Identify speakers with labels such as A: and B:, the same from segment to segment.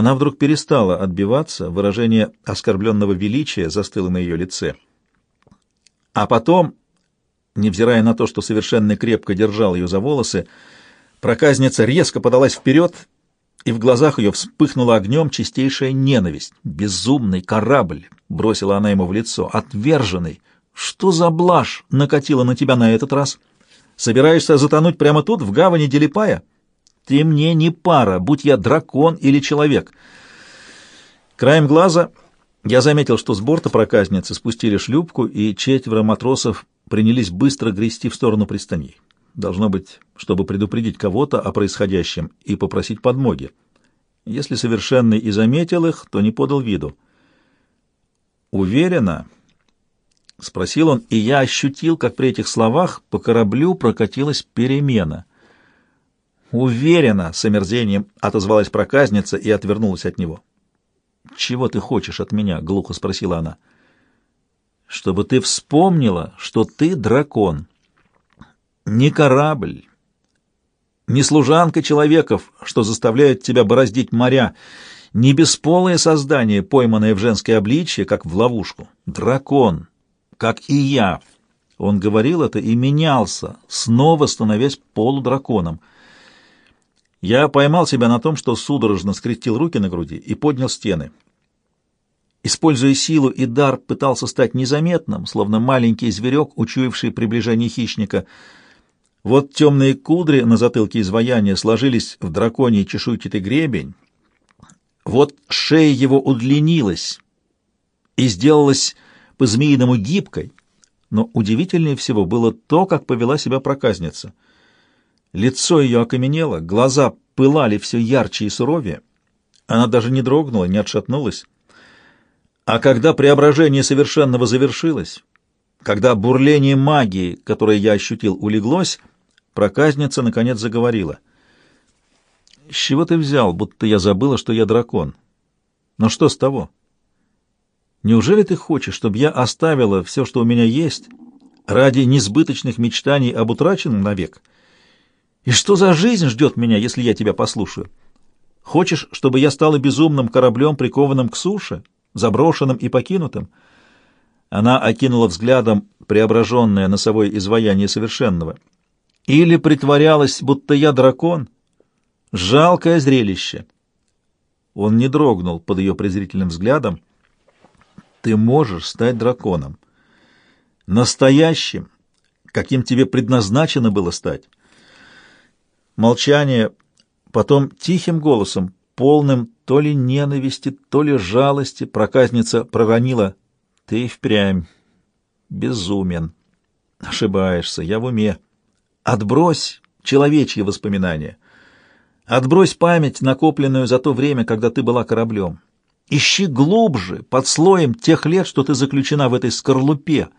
A: Она вдруг перестала отбиваться, выражение оскорбленного величия застыло на ее лице. А потом, невзирая на то, что совершенно крепко держал ее за волосы, проказница резко подалась вперед, и в глазах ее вспыхнула огнем чистейшая ненависть. «Безумный корабль!» — бросила она ему в лицо. «Отверженный! Что за блажь накатила на тебя на этот раз? Собираешься затонуть прямо тут, в гавани Делипая? Ты мне не пара, будь я дракон или человек!» Краем глаза я заметил, что с борта проказницы спустили шлюпку, и четверо матросов принялись быстро грести в сторону пристаней. Должно быть, чтобы предупредить кого-то о происходящем и попросить подмоги. Если совершенный и заметил их, то не подал виду. «Уверена?» — спросил он, и я ощутил, как при этих словах по кораблю прокатилась перемена. «Уверена!» — с омерзением отозвалась проказница и отвернулась от него. «Чего ты хочешь от меня?» — глухо спросила она. «Чтобы ты вспомнила, что ты дракон. Не корабль, не служанка человеков, что заставляет тебя бороздить моря, не бесполое создание, пойманное в женское обличье, как в ловушку. Дракон, как и я». Он говорил это и менялся, снова становясь полудраконом. Я поймал себя на том, что судорожно скрестил руки на груди и поднял стены. Используя силу и дар, пытался стать незаметным, словно маленький зверек, учуявший приближение хищника. Вот темные кудри на затылке изваяния сложились в драконий чешуйчатый гребень. Вот шея его удлинилась и сделалась по-змеиному гибкой, но удивительнее всего было то, как повела себя проказница — Лицо ее окаменело, глаза пылали все ярче и суровее. Она даже не дрогнула, не отшатнулась. А когда преображение совершенного завершилось, когда бурление магии, которое я ощутил, улеглось, проказница наконец заговорила. «С чего ты взял, будто я забыла, что я дракон? Но что с того? Неужели ты хочешь, чтобы я оставила все, что у меня есть, ради несбыточных мечтаний об утраченном навек?» И что за жизнь ждет меня, если я тебя послушаю? Хочешь, чтобы я стала безумным кораблем, прикованным к суше, заброшенным и покинутым?» Она окинула взглядом преображенное носовое изваяние совершенного. «Или притворялась, будто я дракон? Жалкое зрелище!» Он не дрогнул под ее презрительным взглядом. «Ты можешь стать драконом. Настоящим, каким тебе предназначено было стать». Молчание, потом тихим голосом, полным то ли ненависти, то ли жалости, проказница проронила «Ты впрямь безумен. Ошибаешься, я в уме. Отбрось человечьи воспоминания. Отбрось память, накопленную за то время, когда ты была кораблем. Ищи глубже, под слоем тех лет, что ты заключена в этой скорлупе,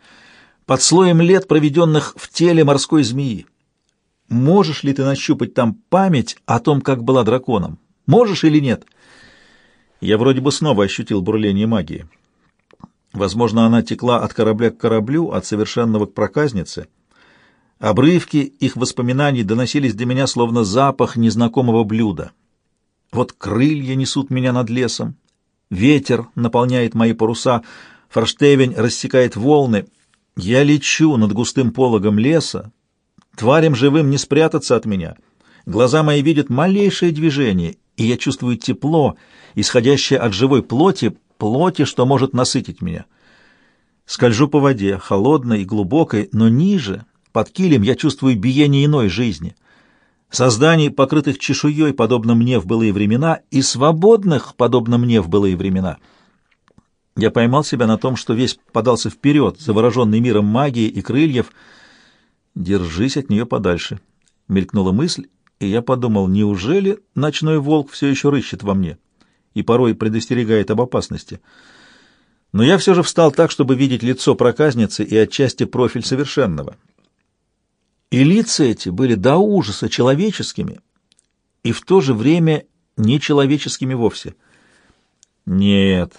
A: под слоем лет, проведенных в теле морской змеи. Можешь ли ты нащупать там память о том, как была драконом? Можешь или нет? Я вроде бы снова ощутил бурление магии. Возможно, она текла от корабля к кораблю, от совершенного к проказнице. Обрывки их воспоминаний доносились до меня словно запах незнакомого блюда. Вот крылья несут меня над лесом, ветер наполняет мои паруса, форштевень рассекает волны. Я лечу над густым пологом леса, Тварям живым не спрятаться от меня. Глаза мои видят малейшее движение, и я чувствую тепло, исходящее от живой плоти, плоти, что может насытить меня. Скольжу по воде, холодной и глубокой, но ниже, под килем, я чувствую биение иной жизни. Созданий, покрытых чешуей, подобно мне в былые времена, и свободных, подобно мне в былые времена. Я поймал себя на том, что весь подался вперед, завороженный миром магии и крыльев — Держись от нее подальше. Мелькнула мысль, и я подумал, неужели ночной волк все еще рыщет во мне и порой предостерегает об опасности. Но я все же встал так, чтобы видеть лицо проказницы и отчасти профиль совершенного. И лица эти были до ужаса человеческими и в то же время нечеловеческими вовсе. «Нет»,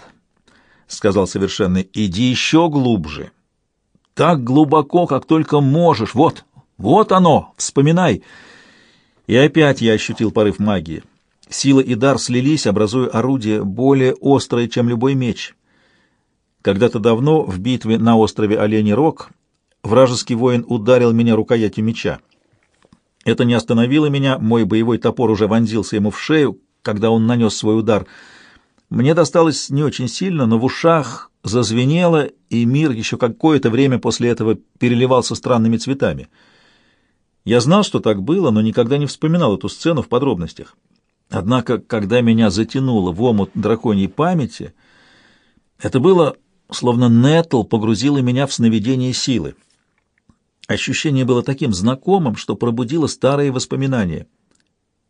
A: — сказал совершенный, — «иди еще глубже» так глубоко, как только можешь. Вот, вот оно, вспоминай. И опять я ощутил порыв магии. Сила и дар слились, образуя орудие более острое, чем любой меч. Когда-то давно в битве на острове Оленей Рог вражеский воин ударил меня рукоятью меча. Это не остановило меня, мой боевой топор уже вонзился ему в шею, когда он нанес свой удар. Мне досталось не очень сильно, но в ушах зазвенело, и мир еще какое-то время после этого переливался странными цветами. Я знал, что так было, но никогда не вспоминал эту сцену в подробностях. Однако, когда меня затянуло в омут драконьей памяти, это было, словно Нетл погрузила меня в сновидение силы. Ощущение было таким знакомым, что пробудило старые воспоминания.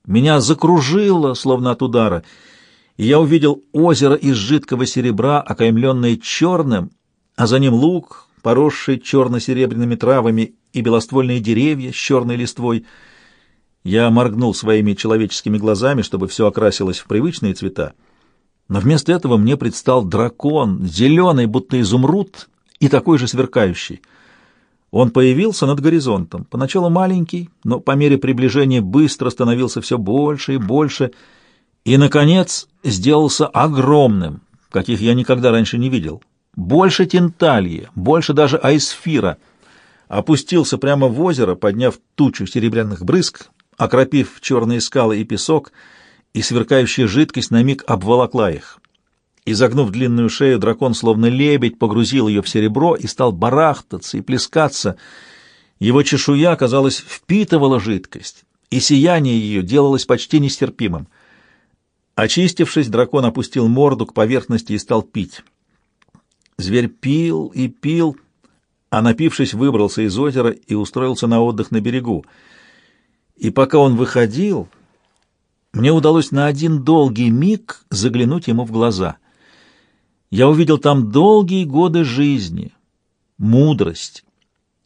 A: Меня закружило, словно от удара, и я увидел озеро из жидкого серебра, окаймленное черным, а за ним луг, поросший черно-серебряными травами, и белоствольные деревья с черной листвой — я моргнул своими человеческими глазами, чтобы все окрасилось в привычные цвета. Но вместо этого мне предстал дракон, зеленый, будто изумруд, и такой же сверкающий. Он появился над горизонтом, поначалу маленький, но по мере приближения быстро становился все больше и больше, наконец, сделался огромным, каких я никогда раньше не видел. Больше тентальи, больше даже айсфира. Опустился прямо в озеро, подняв тучу серебряных брызг, окропив черные скалы и песок, и сверкающая жидкость на миг обволокла их. Изогнув длинную шею, дракон, словно лебедь, погрузил ее в серебро и стал барахтаться и плескаться. Его чешуя, казалось, впитывала жидкость, и сияние ее делалось почти нестерпимым. Очистившись, дракон опустил морду к поверхности и стал пить. Зверь пил и пил, а напившись, выбрался из озера и устроился на отдых на берегу — и пока он выходил, мне удалось на один долгий миг заглянуть ему в глаза. Я увидел там долгие годы жизни, мудрость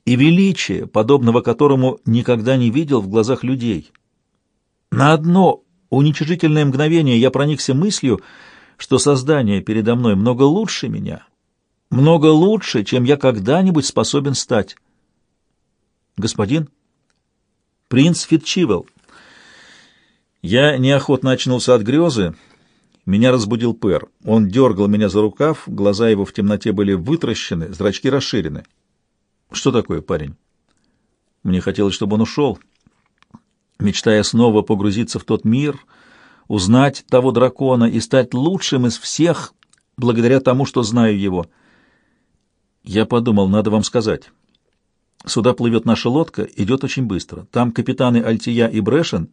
A: и величие, подобного которому никогда не видел в глазах людей. На одно уничижительное мгновение я проникся мыслью, что создание передо мной много лучше меня, много лучше, чем я когда-нибудь способен стать. Господин, Принц Фитчивелл. Я неохотно очнулся от грезы. Меня разбудил Пэр. Он дергал меня за рукав, глаза его в темноте были вытращены, зрачки расширены. «Что такое, парень?» Мне хотелось, чтобы он ушел, мечтая снова погрузиться в тот мир, узнать того дракона и стать лучшим из всех, благодаря тому, что знаю его. Я подумал, надо вам сказать. Сюда плывет наша лодка, идет очень быстро. Там капитаны Альтия и Брэшен,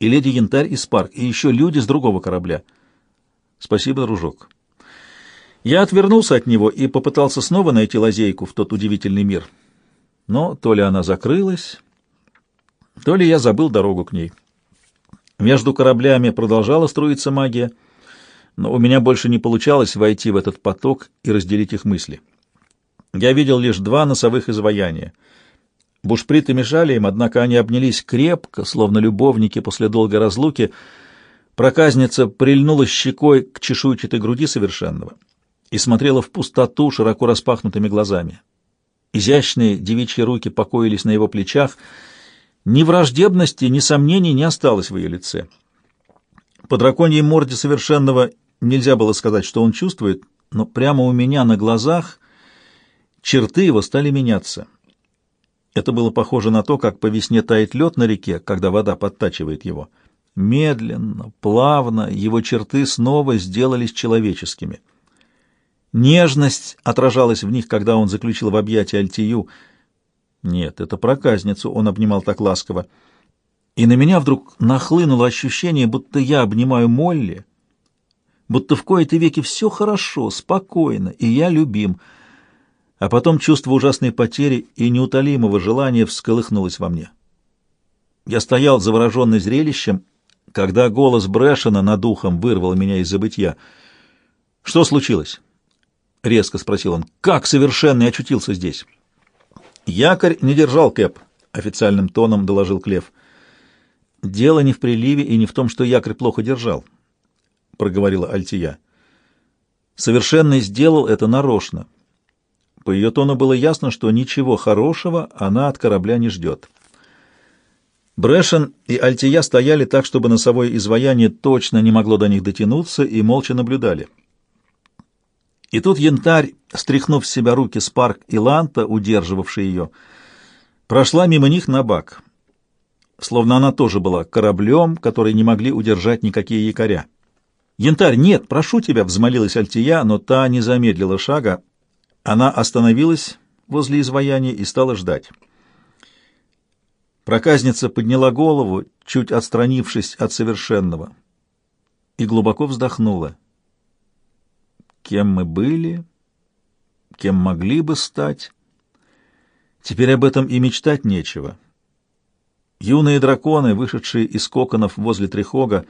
A: и леди Янтарь и Спарк, и еще люди с другого корабля. Спасибо, дружок. Я отвернулся от него и попытался снова найти лазейку в тот удивительный мир. Но то ли она закрылась, то ли я забыл дорогу к ней. Между кораблями продолжала струиться магия, но у меня больше не получалось войти в этот поток и разделить их мысли. Я видел лишь два носовых изваяния — Бушприты мешали им, однако они обнялись крепко, словно любовники после долгой разлуки. Проказница прильнула щекой к чешуйчатой груди совершенного и смотрела в пустоту широко распахнутыми глазами. Изящные девичьи руки покоились на его плечах. Ни враждебности, ни сомнений не осталось в ее лице. По драконьей морде совершенного нельзя было сказать, что он чувствует, но прямо у меня на глазах черты его стали меняться — это было похоже на то, как по весне тает лед на реке, когда вода подтачивает его. Медленно, плавно его черты снова сделались человеческими. Нежность отражалась в них, когда он заключил в объятия Альтию. Нет, это проказницу он обнимал так ласково. И на меня вдруг нахлынуло ощущение, будто я обнимаю Молли, будто в кои-то веки все хорошо, спокойно, и я любим — а потом чувство ужасной потери и неутолимого желания всколыхнулось во мне. Я стоял завороженный зрелищем, когда голос Брэшена над ухом вырвал меня из забытья. «Что случилось?» — резко спросил он. «Как совершенный очутился здесь?» «Якорь не держал, Кэп», — официальным тоном доложил Клев. «Дело не в приливе и не в том, что якорь плохо держал», — проговорила Альтия. «Совершенный сделал это нарочно». По ее тону было ясно, что ничего хорошего она от корабля не ждет. Брэшен и Альтия стояли так, чтобы носовое изваяние точно не могло до них дотянуться, и молча наблюдали. И тут янтарь, стряхнув с себя руки Спарк и Ланта, удерживавшие ее, прошла мимо них на бак, словно она тоже была кораблем, который не могли удержать никакие якоря. «Янтарь, нет, прошу тебя!» — взмолилась Альтия, но та не замедлила шага. Она остановилась возле изваяния и стала ждать. Проказница подняла голову, чуть отстранившись от совершенного, и глубоко вздохнула. Кем мы были, кем могли бы стать, теперь об этом и мечтать нечего. Юные драконы, вышедшие из коконов возле Трихога,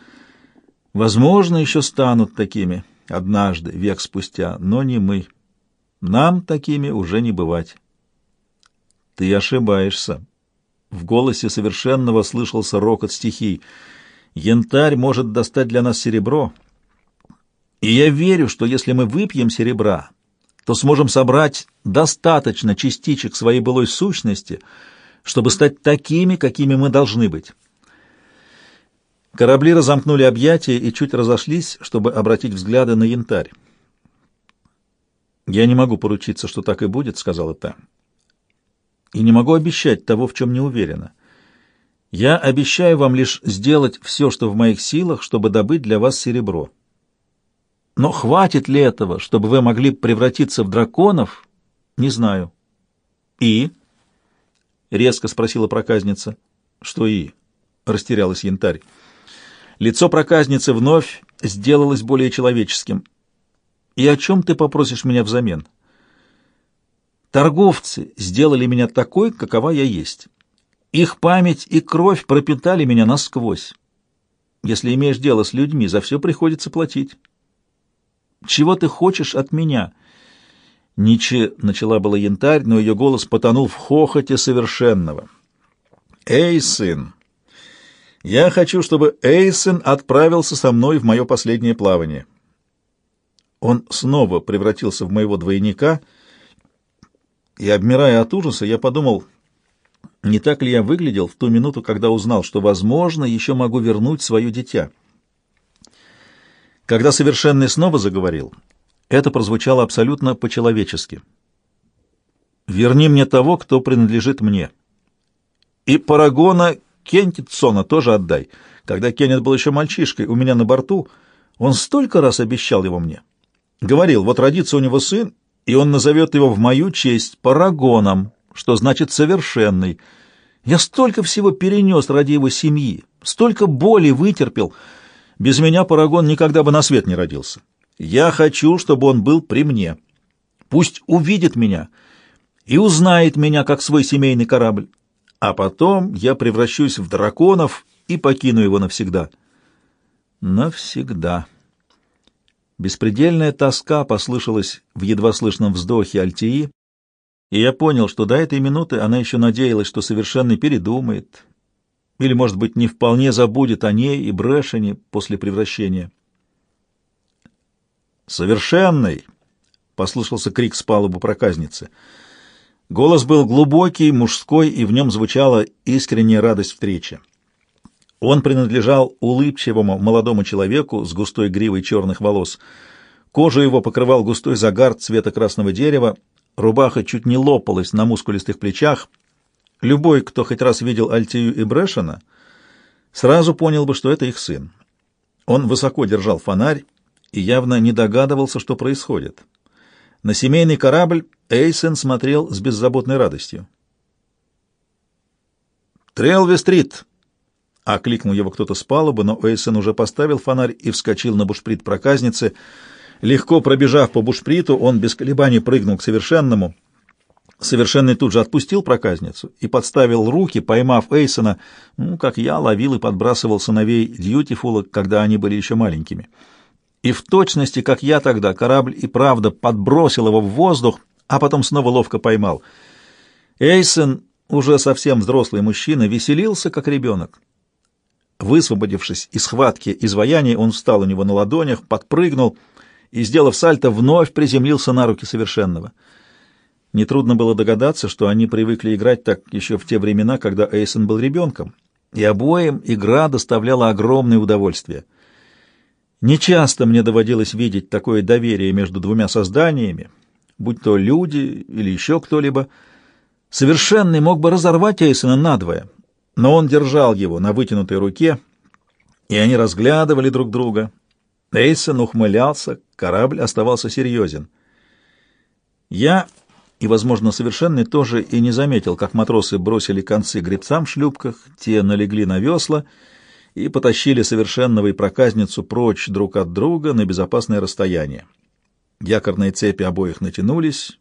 A: возможно, еще станут такими однажды, век спустя, но не мы. Нам такими уже не бывать. Ты ошибаешься. В голосе совершенного слышался рокот стихий. Янтарь может достать для нас серебро. И я верю, что если мы выпьем серебра, то сможем собрать достаточно частичек своей былой сущности, чтобы стать такими, какими мы должны быть. Корабли разомкнули объятия и чуть разошлись, чтобы обратить взгляды на янтарь. «Я не могу поручиться, что так и будет», — сказала та и не могу обещать того, в чем не уверена. Я обещаю вам лишь сделать все, что в моих силах, чтобы добыть для вас серебро. Но хватит ли этого, чтобы вы могли превратиться в драконов, не знаю. И? Резко спросила проказница. Что и? Растерялась янтарь. Лицо проказницы вновь сделалось более человеческим. И о чем ты попросишь меня взамен? — Торговцы сделали меня такой, какова я есть. Их память и кровь пропитали меня насквозь. Если имеешь дело с людьми, за все приходится платить. Чего ты хочешь от меня?» Ниче начала была янтарь, но ее голос потонул в хохоте совершенного. «Эй, сын! Я хочу, чтобы Эйсен отправился со мной в мое последнее плавание». Он снова превратился в моего двойника — и, обмирая от ужаса, я подумал, не так ли я выглядел в ту минуту, когда узнал, что, возможно, еще могу вернуть свое дитя. Когда Совершенный снова заговорил, это прозвучало абсолютно по-человечески. «Верни мне того, кто принадлежит мне. И Парагона Кентитсона тоже отдай. Когда Кеннет был еще мальчишкой у меня на борту, он столько раз обещал его мне. Говорил, вот родится у него сын, и он назовет его в мою честь Парагоном, что значит «совершенный». Я столько всего перенес ради его семьи, столько боли вытерпел. Без меня Парагон никогда бы на свет не родился. Я хочу, чтобы он был при мне. Пусть увидит меня и узнает меня как свой семейный корабль. А потом я превращусь в драконов и покину его навсегда. Навсегда. Беспредельная тоска послышалась в едва слышном вздохе Альтии, и я понял, что до этой минуты она еще надеялась, что совершенно передумает, или, может быть, не вполне забудет о ней и Брэшене после превращения. «Совершенный!» — послышался крик с палубы проказницы. Голос был глубокий, мужской, и в нем звучала искренняя радость встречи. Он принадлежал улыбчивому молодому человеку с густой гривой черных волос. Кожу его покрывал густой загар цвета красного дерева, рубаха чуть не лопалась на мускулистых плечах. Любой, кто хоть раз видел Альтию и Брэшена, сразу понял бы, что это их сын. Он высоко держал фонарь и явно не догадывался, что происходит. На семейный корабль Эйсен смотрел с беззаботной радостью. «Трелви-стрит!» Окликнул его кто-то с палубы, но Эйсон уже поставил фонарь и вскочил на бушприт проказницы. Легко пробежав по бушприту, он без колебаний прыгнул к совершенному. Совершенный тут же отпустил проказницу и подставил руки, поймав Эйсона, ну, как я ловил и подбрасывал сыновей Дьютифула, когда они были еще маленькими. И в точности, как я тогда, корабль и правда подбросил его в воздух, а потом снова ловко поймал. Эйсон, уже совсем взрослый мужчина, веселился, как ребенок. Высвободившись из схватки изваяния, он встал у него на ладонях, подпрыгнул и, сделав сальто, вновь приземлился на руки совершенного. Нетрудно было догадаться, что они привыкли играть так еще в те времена, когда Эйсон был ребенком, и обоим игра доставляла огромное удовольствие. Нечасто мне доводилось видеть такое доверие между двумя созданиями, будь то люди или еще кто-либо. Совершенный мог бы разорвать Эйсона надвое, но он держал его на вытянутой руке, и они разглядывали друг друга. Эйсон ухмылялся, корабль оставался серьезен. Я и, возможно, совершенный тоже и не заметил, как матросы бросили концы гребцам в шлюпках, те налегли на весла и потащили совершенного и проказницу прочь друг от друга на безопасное расстояние. Якорные цепи обоих натянулись,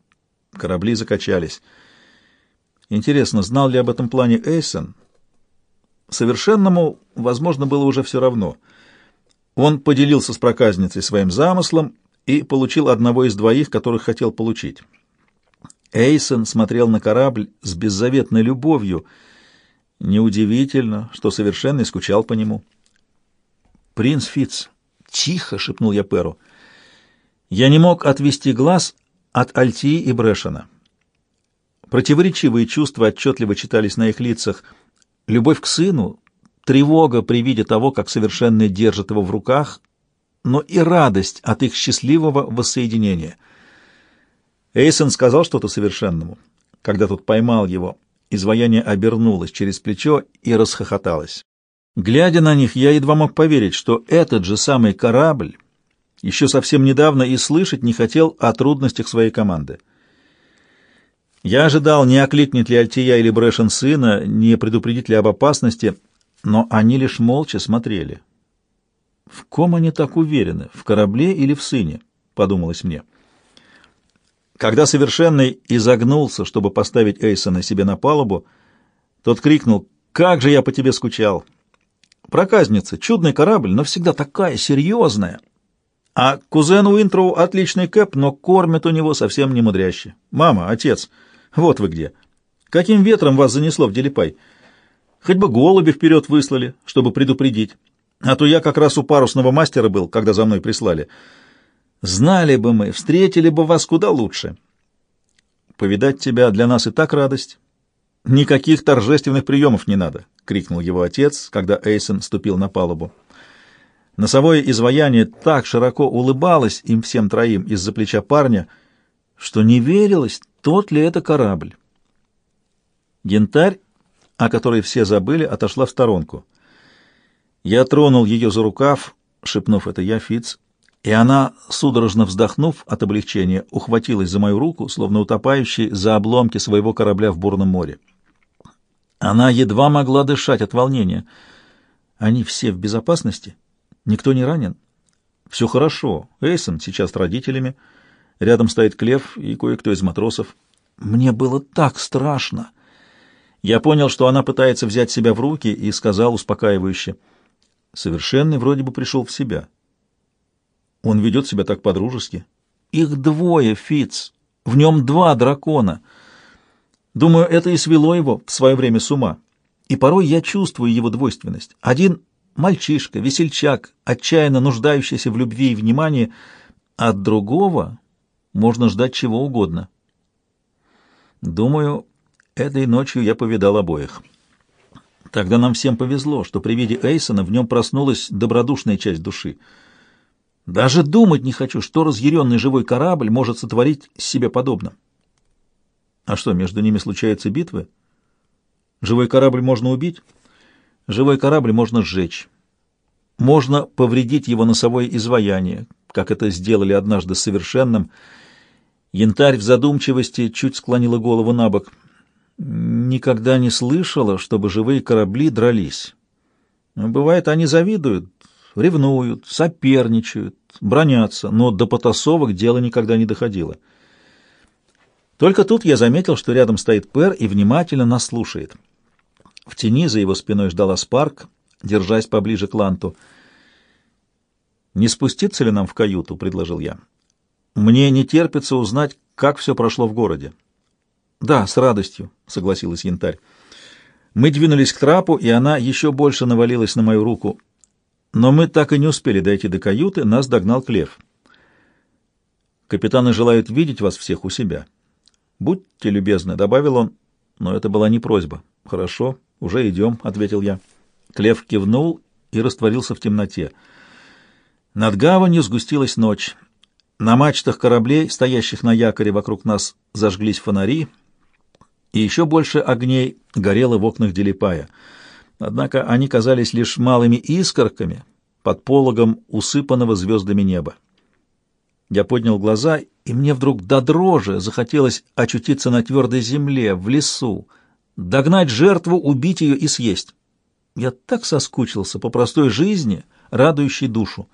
A: корабли закачались. Интересно, знал ли об этом плане Эйсон? Совершенному, возможно, было уже все равно. Он поделился с проказницей своим замыслом и получил одного из двоих, которых хотел получить. Эйсон смотрел на корабль с беззаветной любовью. Неудивительно, что совершенно скучал по нему. «Принц Фитц, тихо!» — шепнул я Перу. Я не мог отвести глаз от Альтии и Брэшена. Противоречивые чувства отчетливо читались на их лицах. Любовь к сыну, тревога при виде того, как совершенно держит его в руках, но и радость от их счастливого воссоединения — Эйсон сказал что-то совершенному. Когда тот поймал его, изваяние обернулось через плечо и расхохоталось. Глядя на них, я едва мог поверить, что этот же самый корабль еще совсем недавно и слышать не хотел о трудностях своей команды. Я ожидал, не окликнет ли Альтия или Брэшен сына, не предупредит ли об опасности, но они лишь молча смотрели. «В ком они так уверены, в корабле или в сыне?» — подумалось мне. — когда Совершенный изогнулся, чтобы поставить Эйсона себе на палубу, тот крикнул «Как же я по тебе скучал!» Проказница, чудный корабль, но всегда такая серьезная. А кузен Уинтроу отличный кэп, но кормят у него совсем не мудряще. Мама, отец, вот вы где. Каким ветром вас занесло в Делипай? Хоть бы голуби вперед выслали, чтобы предупредить. А то я как раз у парусного мастера был, когда за мной прислали. Знали бы мы, встретили бы вас куда лучше. Повидать тебя для нас и так радость. Никаких торжественных приемов не надо, — крикнул его отец, когда Эйсон ступил на палубу. Носовое изваяние так широко улыбалось им всем троим из-за плеча парня, что не верилось, тот ли это корабль. Янтарь, о которой все забыли, отошла в сторонку. Я тронул ее за рукав, шепнув это я, Фиц, и она, судорожно вздохнув от облегчения, ухватилась за мою руку, словно утопающий за обломки своего корабля в бурном море. Она едва могла дышать от волнения. Они все в безопасности? Никто не ранен? Все хорошо. Эйсон сейчас с родителями. Рядом стоит Клев и кое-кто из матросов. Мне было так страшно. Я понял, что она пытается взять себя в руки, и сказал успокаивающе. Совершенный вроде бы пришел в себя. Он ведет себя так по-дружески. Их двое, Фиц. В нем два дракона. Думаю, это и свело его в свое время с ума. И порой я чувствую его двойственность. Один — мальчишка, весельчак, отчаянно нуждающийся в любви и внимании, от другого можно ждать чего угодно. Думаю, этой ночью я повидал обоих. Тогда нам всем повезло, что при виде Эйсона в нем проснулась добродушная часть души — даже думать не хочу, что разъяренный живой корабль может сотворить себе подобно. А что, между ними случаются битвы? Живой корабль можно убить, живой корабль можно сжечь. Можно повредить его носовое изваяние, как это сделали однажды совершенным. Янтарь в задумчивости чуть склонила голову на бок. Никогда не слышала, чтобы живые корабли дрались. Бывает, они завидуют, ревнуют, соперничают, бронятся, но до потасовок дело никогда не доходило. Только тут я заметил, что рядом стоит Пер и внимательно нас слушает. В тени за его спиной ждала Спарк, держась поближе к Ланту. «Не спуститься ли нам в каюту?» — предложил я. «Мне не терпится узнать, как все прошло в городе». «Да, с радостью», — согласилась Янтарь. Мы двинулись к трапу, и она еще больше навалилась на мою руку. Но мы так и не успели дойти до каюты, нас догнал Клев. «Капитаны желают видеть вас всех у себя. Будьте любезны», — добавил он, но это была не просьба. «Хорошо, уже идем», — ответил я. Клев кивнул и растворился в темноте. Над гаванью сгустилась ночь. На мачтах кораблей, стоящих на якоре вокруг нас, зажглись фонари, и еще больше огней горело в окнах Делипая. Однако они казались лишь малыми искорками под пологом усыпанного звездами неба. Я поднял глаза, и мне вдруг до дрожи захотелось очутиться на твердой земле, в лесу, догнать жертву, убить ее и съесть. Я так соскучился по простой жизни, радующей душу.